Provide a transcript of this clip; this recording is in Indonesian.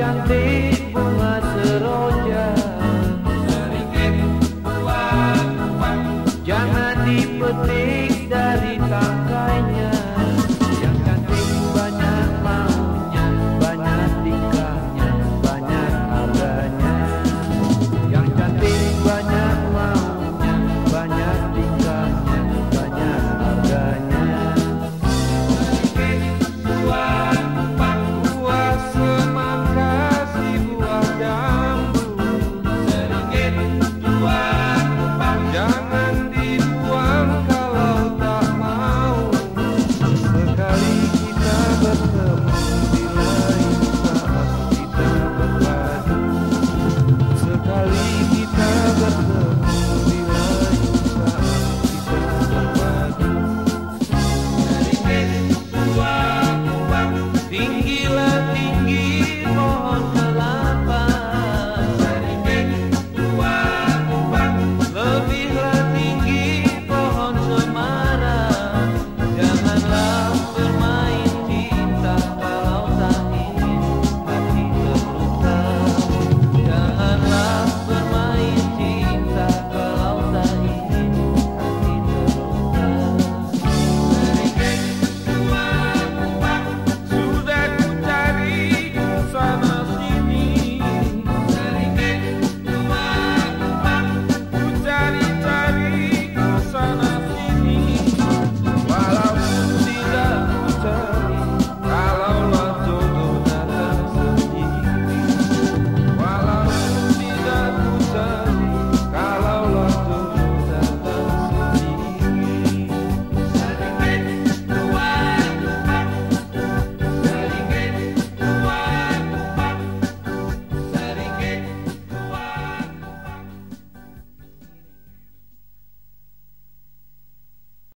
cantik bunga seroja Jangan dipetik.